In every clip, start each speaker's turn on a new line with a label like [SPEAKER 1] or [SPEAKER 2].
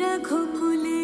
[SPEAKER 1] रघुकुले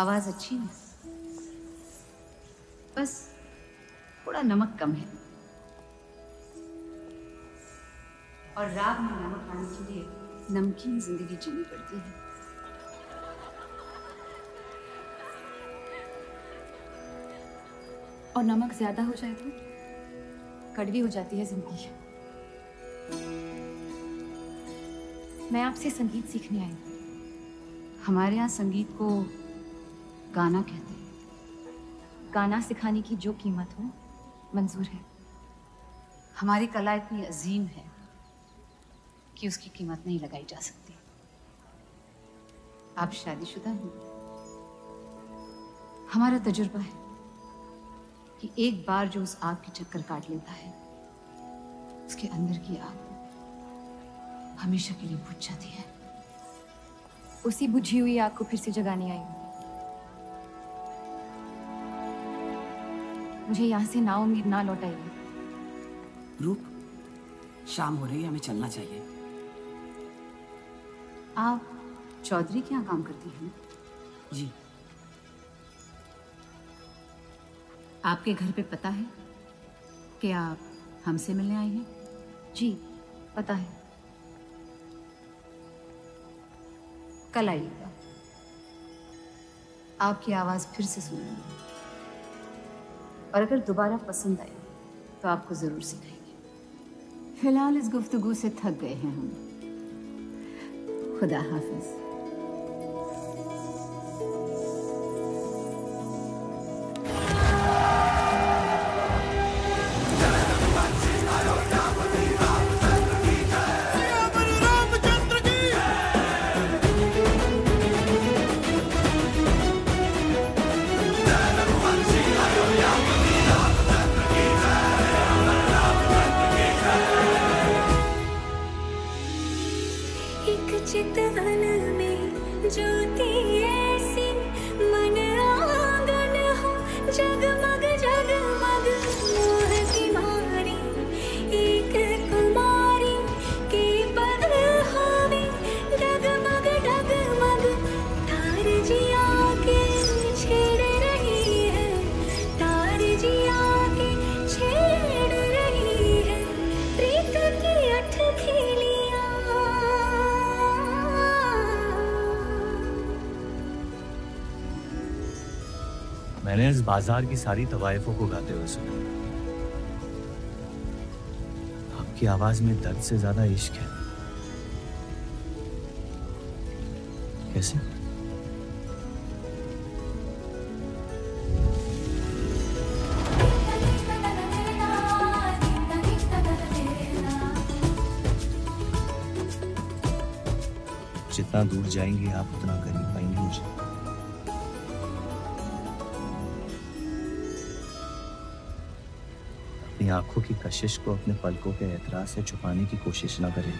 [SPEAKER 1] आवाज़ अच्छी है बस थोड़ा नमक कम है। और राग में नमक आने के लिए नमकीन ज़िंदगी जीनी पड़ती है।
[SPEAKER 2] और नमक ज़्यादा हो जाए तो कड़वी हो जाती है ज़िंदगी। मैं आपसे संगीत सीखने आई।
[SPEAKER 1] हमारे यहाँ संगीत को गाना कहते हैं।
[SPEAKER 2] गाना सिखाने की जो कीमत हो, मंजूर है।
[SPEAKER 1] हमारी कला इतनी अजीम है कि उसकी कीमत नहीं लगाई जा सकती। आप शादीशुदा हैं। हमारा तजुर्बा है कि एक बार जो उस आग की चक्कर काट लेता है, उसके अंदर की आग हमेशा के लिए बुझ जाती है।
[SPEAKER 2] उसी बुझी हुई आग को फिर से जगाने आई हूँ। मुझे यहाँ से ना उम्मीद ना लौटाइए
[SPEAKER 3] रूप शाम हो रही है हमें चलना चाहिए।
[SPEAKER 1] आप चौधरी के यहाँ काम करती हैं
[SPEAKER 3] जी।
[SPEAKER 1] आपके घर पे पता है कि आप हमसे मिलने आई हैं?
[SPEAKER 2] जी पता है।
[SPEAKER 1] कल आइएगा। आपकी आवाज़ फिर से सुनेंगे। और अगर दोबारा पसंद आए तो आपको ज़रूर सिखाएँगे। फ़िलहाल इस गुफ्तगु से थक गए हैं हम। खुदा हाफिज।
[SPEAKER 4] मैंने
[SPEAKER 5] इस बाज़ार की सारी तवाइफों को गाते हुए सुना। आपकी आवाज़ में दर्द से ज़्यादा इश्क है। कैसे? जितना दूर जाएँगे आप, उतना करीब पाएँगे मुझे। अपनी आँखों की कशिश को अपने पलकों के एतराज़ से छुपाने की कोशिश ना करें।